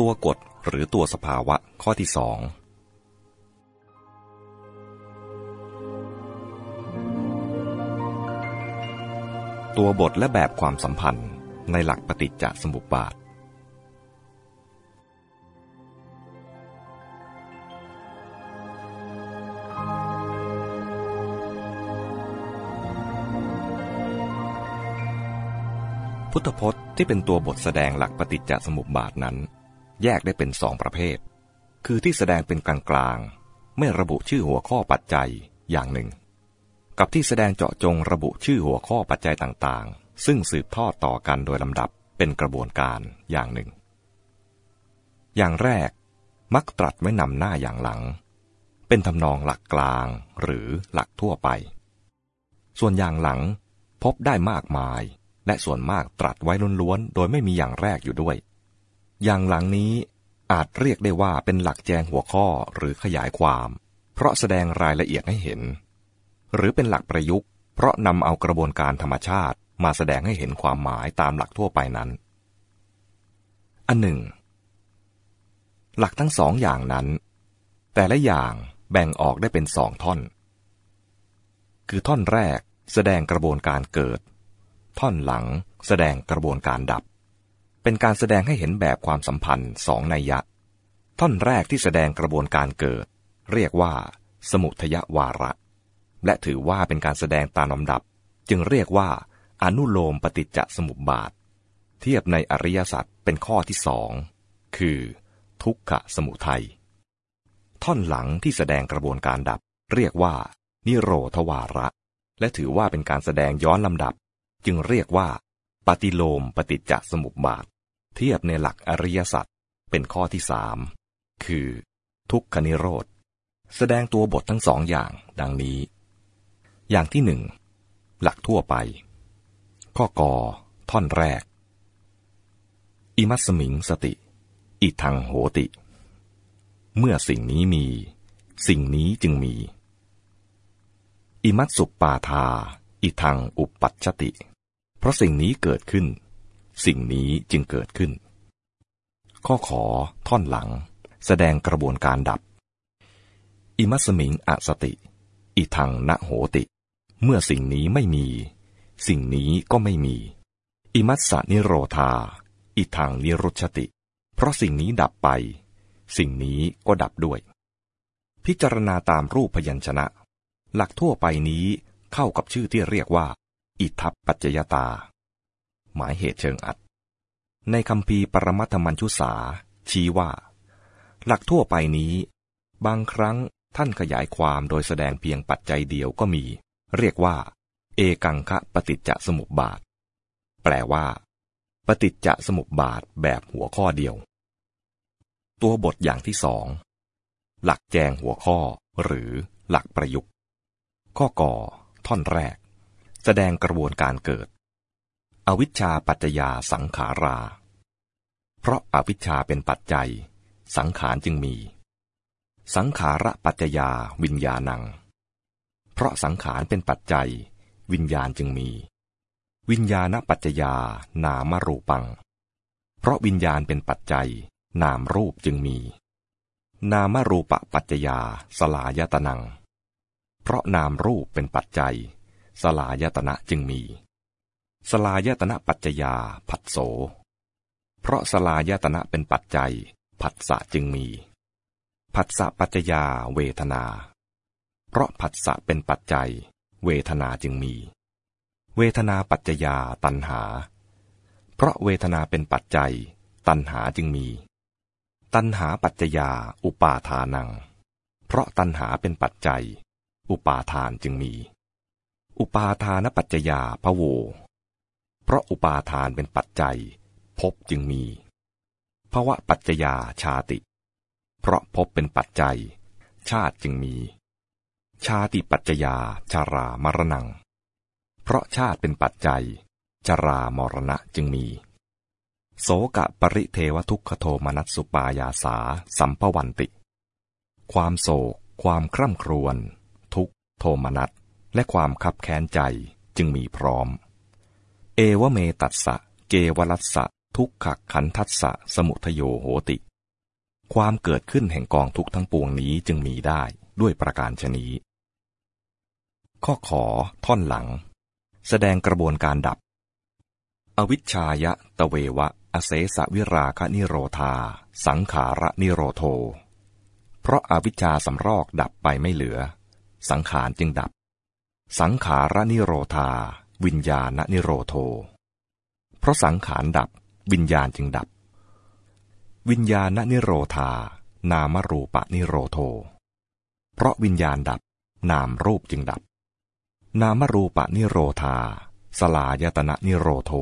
ตัวกฎหรือตัวสภาวะข้อที่สองตัวบทและแบบความสัมพันธ์ในหลักปฏิจจสมุปบาท พุทธพจน์ที่เป็นตัวบทแสดงหลักปฏิจจสมุปบาทนั้น แยกได้เป็นสองประเภท คือที่แสดงเป็นกลางๆ ไม่ระบุชื่อหัวข้อปัจจัยอย่างหนึ่ง กับที่แสดงเจาะจงระบุชื่อหัวข้อปัจจัยต่างๆ ซึ่งสืบทอดต่อกันโดยลำดับเป็นกระบวนการอย่างหนึ่ง อย่างแรกมักตรัสไว้นำหน้าอย่างหลัง เป็นทำนองหลักกลางหรือหลักทั่วไป ส่วนอย่างหลังพบได้มากมาย และส่วนมากตรัสไว้ล้วนๆ โดยไม่มีอย่างแรกอยู่ด้วย อย่างหลังนี้อาจเรียกได้ว่าเป็นหลักแจงหัวข้อหรือขยายความ เพราะแสดงรายละเอียดให้เห็น หรือเป็นหลักประยุกต์ เพราะนำเอากระบวนการธรรมชาติมาแสดงให้เห็นความหมายตามหลักทั่วไปนั้น อันหนึ่ง หลักทั้งสองอย่างนั้น แต่ละอย่างแบ่งออกได้เป็นสองท่อน คือท่อนแรกแสดงกระบวนการเกิด ท่อนหลังแสดงกระบวนการดับ เป็นการแสดงให้เห็นแบบความสัมพันธ์สองนัยยะ ท่อนแรกที่แสดงกระบวนการเกิด เรียกว่า สมุทยวาระ และถือว่าเป็นการแสดงตามลำดับ จึงเรียกว่า อนุโลมปฏิจจสมุปบาท เทียบในอริยสัจเป็นข้อที่สองคือ ทุกขสมุทัยท่อนหลังที่แสดงกระบวนการดับ เรียกว่า นิโรธวาระ และถือว่าเป็นการแสดงย้อนลำดับ จึงเรียกว่า ปฏิโลมปฏิจจสมุปบาท เทียบในหลักอริยสัจเป็นข้อที่สามคือ ทุกขนิโรธ แสดงตัวบททั้งสองอย่างดังนี้ อย่างที่หนึ่งหลักทั่วไป ข้อกอท่อนแรก อิมัสมิงสติ อิทังโหติ เมื่อสิ่งนี้มี สิ่งนี้จึงมี อิมัตสุปปาทา อิทังอุปปัชติ เพราะสิ่งนี้เกิดขึ้น สิ่งนี้จึงเกิดขึ้น ข้อขอท่อนหลัง แสดงกระบวนการดับ อิมัสมิงอสติ อิทังนโหติ เมื่อสิ่งนี้ไม่มี สิ่งนี้ก็ไม่มี อิมัสสนิโรธา อิทังนิรุชติ เพราะสิ่งนี้ดับไป สิ่งนี้ก็ดับด้วย พิจารณาตามรูปพยัญชนะ หลักทั่วไปนี้เข้ากับชื่อที่เรียกว่า อิทัปปัจจยตา หมายเหตุเชิงอัด ในคำพีปรมัตถมัญชุสาชี้ว่า หลักทั่วไปนี้ บางครั้งท่านขยายความโดยแสดงเพียงปัจจัยเดียวก็มี เรียกว่า เอกังคะปฏิจจสมุปบาท แปลว่า ปฏิจจสมุปบาทแบบหัวข้อเดียว ตัวบทอย่างที่สอง หลักแจงหัวข้อ หรือหลักประยุกต์ ข้อก่อ ท่อนแรก แสดงกระบวนการเกิด อวิชชาปัจจยาสังขารา เพราะอาวิชชาเป็นปัจจัย สังขารจึงมี สังขาระปัจจยาวิญญาณัง เพราะสังขารเป็นปัจจัย วิญญาณจึงมี วิญญาณปัจจยานามรูปัง เพราะวิญญาณเป็นปัจจัย นามรูปจึงมี นามรูปปัจจยาสลายตนัง เพราะนามรูปเป็นปัจจัย สลายตนะจึงมี สลายตนะปัจจยาผัสโส เพราะสลายตนะเป็นปัจจัย ผัสสะจึงมี ผัสสะปัจจยาเวทนา เพราะผัสสะเป็นปัจจัย เวทนาจึงมี เวทนาปัจจยาตัณหา เพราะเวทนาเป็นปัจจัย ตัณหาจึงมี ตัณหาปัจจยาอุปาทานัง เพราะตัณหาเป็นปัจจัย อุปาทานจึงมี อุปาทานปัจจยาพะโว เพราะอุปาทานเป็นปัจจัยภพจึงมีภวะปัจจยาชาติ เพราะภพเป็นปัจจัย ชาติจึงมี ชาติปัจจยาชารามรณัง เพราะชาติเป็นปัจจัยจรามรณะจึงมี โสกะปริเทวทุกขโทมนัสสุปายาสาสัมภวันติ ความโศก ความคร่ำครวญ ทุกโทมนัสและความคับแค้นใจจึงมีพร้อม เอวเมตัสสะ เกวรัสสะ ทุกขขันทัสสะ สมุทโยโหติ ความเกิดขึ้นแห่งกองทุกทั้งปวงนี้จึงมีได้ด้วยประการชนีข้อขอท่อนหลัง แสดงกระบวนการดับ อวิชชายะ ตะเววะ อเสสวิราคนิโรธา สังขาระนิโรโท เพราะอาวิชชาสำรอกดับไปไม่เหลือ สังขารจึงดับ สังขาระนิโรธา วิญญาณนิโรโท เพราะสังขารดับวิญญาณจึงดับ วิญญาณนิโรธา นามรูปะนิโรโท เพราะวิญญาณดับนามรูปจึงดับ นามรูปะนิโรธา สลายตนะนิโรโท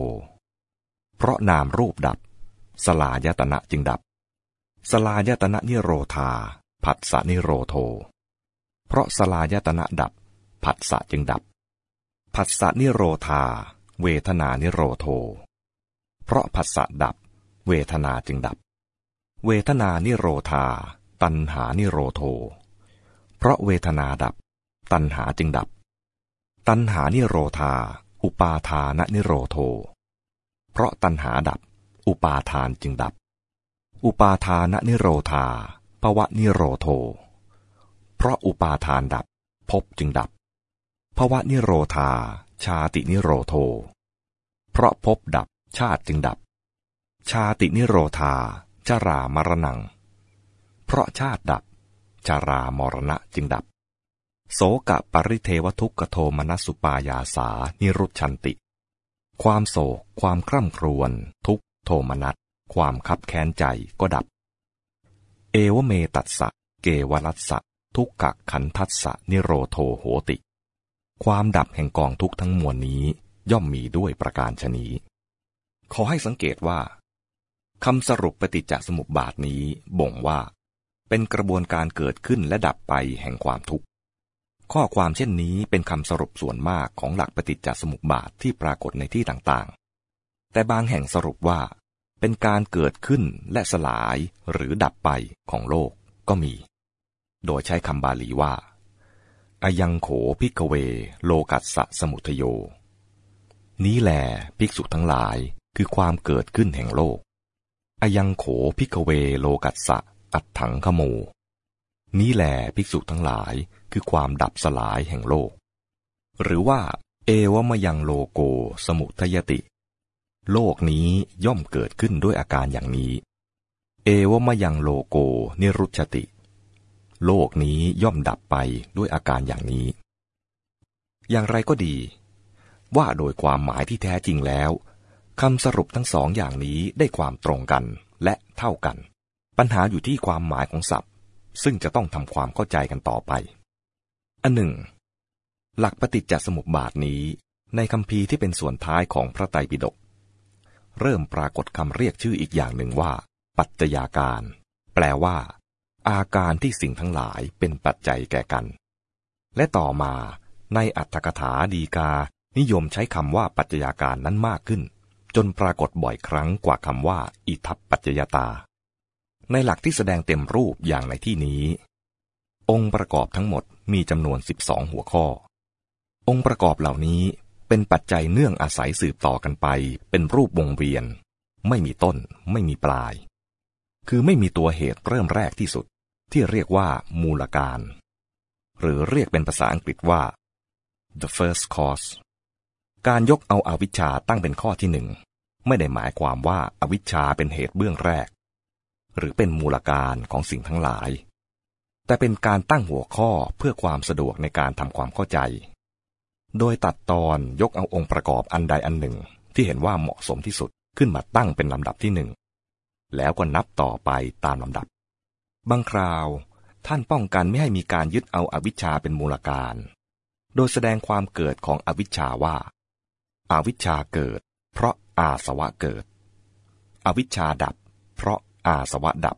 เพราะนามรูปดับ สลายตนะจึงดับ สลายตนะนิโรธา ผัสสะนิโรโท เพราะสลายตนะดับ ผัสสะจึงดับ ผัสสะนิโรธา เวทนานิโรโท เพราะผัสสะดับ เวทนาจึงดับ เวทนานิโรธา ตัณหานิโรโท เพราะเวทนาดับ ตัณหาจึงดับ ตัณหานิโรธา อุปาทานนิโรโท เพราะตัณหาดับ อุปาทานจึงดับ อุปาทานนิโรธาภวะนิโรโท เพราะอุปาทานดับภพจึงดับ ภวะนิโรธา ชาตินิโรโท เพราะภพดับชาติจึงดับ ชาตินิโรธาจารามรณัง เพราะชาติดับจารามรณะจึงดับ โสกะปริเทวทุกขโทมนสุปายาสานิรุชันติ ความโศก ความคร่ำครวญ ทุกโทมนัส ความคับแค้นใจก็ดับ เอวเมตัสสะ เกวรัสสะ ทุกขขันทัสสะนิโรโทโหติ ความดับแห่งกองทุกทั้งมวลนี้ย่อมมีด้วยประการชนีขอให้สังเกตว่าคำสรุปปฏิจจสมุปบาทนี้บ่งว่า เป็นกระบวนการเกิดขึ้นและดับไปแห่งความทุกข์ ข้อความเช่นนี้เป็นคำสรุปส่วนมากของหลักปฏิจจสมุปบาทที่ปรากฏในที่ต่างๆ แต่บางแห่งสรุปว่า เป็นการเกิดขึ้นและสลายหรือดับไปของโลกก็มี โดยใช้คำบาลีว่า อายังโขพิกเว โลกัสสะสมุทโย นี้แลภิกษุทั้งหลายคือความเกิดขึ้นแห่งโลกอะยังโข ภิกขะเวโลกัสสะ อัตถังคะโม นี้แลภิกษุทั้งหลายคือความดับสลายแห่งโลก หรือว่า เอวมยังโลโกสมุทยติ โลกนี้ย่อมเกิดขึ้นด้วยอาการอย่างนี้ เอวมยังโลโกนิรุชฌติ โลกนี้ย่อมดับไปด้วยอาการอย่างนี้ อย่างไรก็ดี ว่าโดยความหมายที่แท้จริงแล้วคำสรุปทั้งสองอย่างนี้ได้ความตรงกันและเท่ากัน ปัญหาอยู่ที่ความหมายของศัพท์ ซึ่งจะต้องทำความเข้าใจกันต่อไป อันหนึ่ง หลักปฏิจจสมุปบาทนี้ ในคำพีที่เป็นส่วนท้ายของพระไตรปิฎกเริ่มปรากฏคำเรียกชื่ออีกอย่างหนึ่งว่า ปัจจยาการ แปลว่า อาการที่สิ่งทั้งหลายเป็นปัจจัยแก่กัน และต่อมาในอัตถกถาดีกา นิยมใช้คำว่าปัจจัยาการนั้นมากขึ้น จนปรากฏบ่อยครั้งกว่าคำว่า อิทัปปัจจยตา ในหลักที่แสดงเต็มรูปอย่างในที่นี้ องค์ประกอบทั้งหมดมีจำนวน 12 หัวข้อ องค์ประกอบเหล่านี้เป็นปัจจัยเนื่องอาศัยสืบต่อกันไป เป็นรูปวงเวียน ไม่มีต้น ไม่มีปลาย คือไม่มีตัวเหตุเริ่มแรกที่สุด ที่เรียกว่ามูลการ หรือเรียกเป็นภาษาอังกฤษว่า the first cause การยกเอาอาวิชชาตั้งเป็นข้อที่หนึ่งไม่ได้หมายความว่าอาวิชชาเป็นเหตุเบื้องแรก หรือเป็นมูลการของสิ่งทั้งหลาย แต่เป็นการตั้งหัวข้อเพื่อความสะดวกในการทำความเข้าใจ โดยตัดตอนยกเอาองค์ประกอบอันใดอันหนึ่งที่เห็นว่าเหมาะสมที่สุดขึ้นมาตั้งเป็นลำดับที่หนึ่งแล้วก็นับต่อไปตามลำดับ บางคราว ท่านป้องกันไม่ให้มีการยึดเอาอาวิชชาเป็นมูลการ โดยแสดงความเกิดของอวิชชาว่าอาวิชชาเกิด เพราะอาสวะเกิด อวิชชาดับ เพราะอาสวะดับ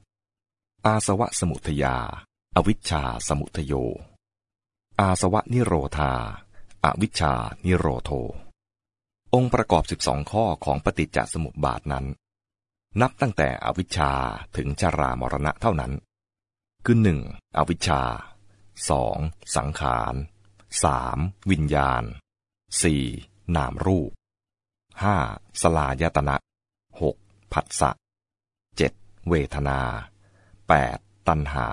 อาสวะสมุทยา อวิชชาสมุทโย อาสวะนิโรธาอาวิชชานิโรโท องค์ประกอบสิบองข้อของปฏิจจสมุปบาทนั้น นับตั้งแต่อวิชชาถึงชารามรณะเท่านั้น คือหนึ่งอวิชชาสองสังขารสามวิญญาณสี่นามรูปห้าสลายตนะหกผัสสะเจ็ดเวทนา 8. ตันหา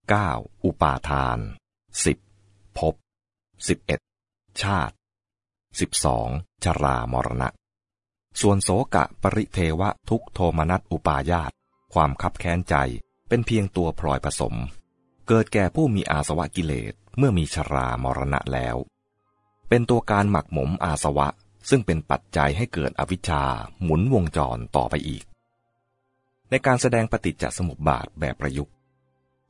9. อุปาทาน 10. ภพ 11. ชาติ 12. ชรามรณะ ส่วนโสกะปริเทวะทุกโทมนัสอุปายาตความคับแค้นใจ เป็นเพียงตัวพลอยผสม เกิดแก่ผู้มีอาสวะกิเลสเมื่อมีชรามรณะแล้ว เป็นตัวการหมักหมมอาสวะซึ่งเป็นปัจจัยให้เกิดอวิชชาหมุนวงจรต่อไปอีก ในการแสดงปฏิจจสมุปบาทแบบประยุกต์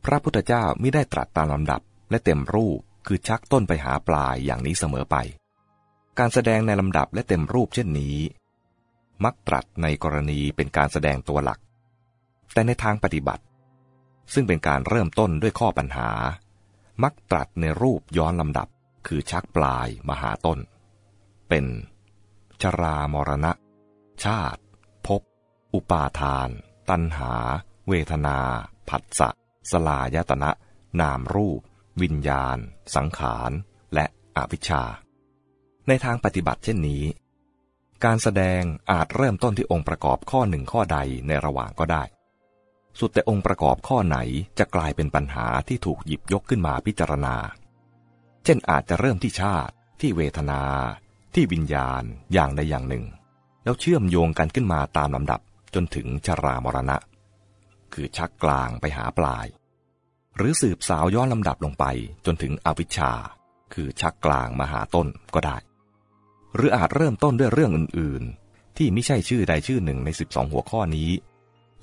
พระพุทธเจ้าไม่ได้ตรัสตามลำดับและเต็มรูปคือชักต้นไปหาปลายอย่างนี้เสมอไป การแสดงในลำดับและเต็มรูปเช่นนี้ มักตรัสในกรณีเป็นการแสดงตัวหลัก แต่ในทางปฏิบัติ ซึ่งเป็นการเริ่มต้นด้วยข้อปัญหา มักตรัสในรูปย้อนลำดับ คือชักปลายมาหาต้น เป็น ชรามรณะ ชาติ ภพ อุปาทาน ตัณหา เวทนา ผัสสะ สลายตนะ นามรูป วิญญาณ สังขาร และอวิชชา ในทางปฏิบัติเช่นนี้ การแสดงอาจเริ่มต้นที่องค์ประกอบข้อหนึ่งข้อใดในระหว่างก็ได้ สุดแต่องค์ประกอบข้อไหนจะกลายเป็นปัญหาที่ถูกหยิบยกขึ้นมาพิจารณา เช่นอาจจะเริ่มที่ชาติที่เวทนา ที่วิญญาณอย่างใดอย่างหนึ่ง แล้วเชื่อมโยงกันขึ้นมาตามลำดับจนถึงชรามรณะ คือชักกลางไปหาปลาย หรือสืบสาวย้อนลำดับลงไปจนถึงอวิชชา คือชักกลางมาหาต้นก็ได้ หรืออาจเริ่มต้นด้วยเรื่องอื่น ๆ ที่ไม่ใช่ชื่อใดชื่อหนึ่งใน 12 หัวข้อนี้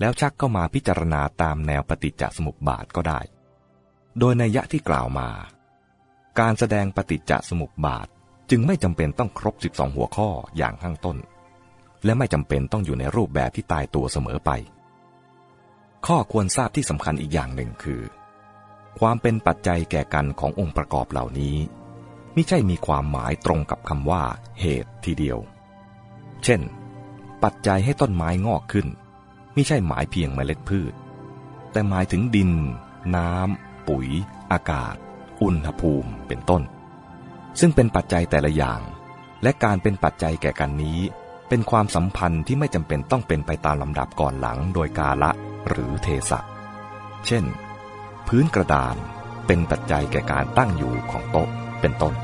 แล้วชักเข้ามาพิจารณาตามแนวปฏิจจสมุปบาทก็ได้ โดยในยะที่กล่าวมา การแสดงปฏิจจสมุปบาทจึงไม่จำเป็นต้องครบ 12 หัวข้ออย่างข้างต้น และไม่จำเป็นต้องอยู่ในรูปแบบที่ตายตัวเสมอไป ข้อควรทราบที่สำคัญอีกอย่างหนึ่งคือ ความเป็นปัจจัยแก่กันขององค์ประกอบเหล่านี้ไม่ใช่มีความหมายตรงกับคำว่า เหตุทีเดียว เช่น ปัจจัยให้ต้นไม้งอกขึ้น ไม่ใช่หมายเพียงเมล็ดพืช แต่หมายถึงดิน น้ำ ปุ๋ย อากาศ อุณหภูมิเป็นต้น ซึ่งเป็นปัจจัยแต่ละอย่าง และการเป็นปัจจัยแก่กันนี้ เป็นความสัมพันธ์ที่ไม่จำเป็นต้องเป็นไปตามลำดับก่อนหลังโดยกาละหรือเทศะเช่น พื้นกระดานเป็นปัจจัยแก่การตั้งอยู่ของโต๊ะเป็นต้น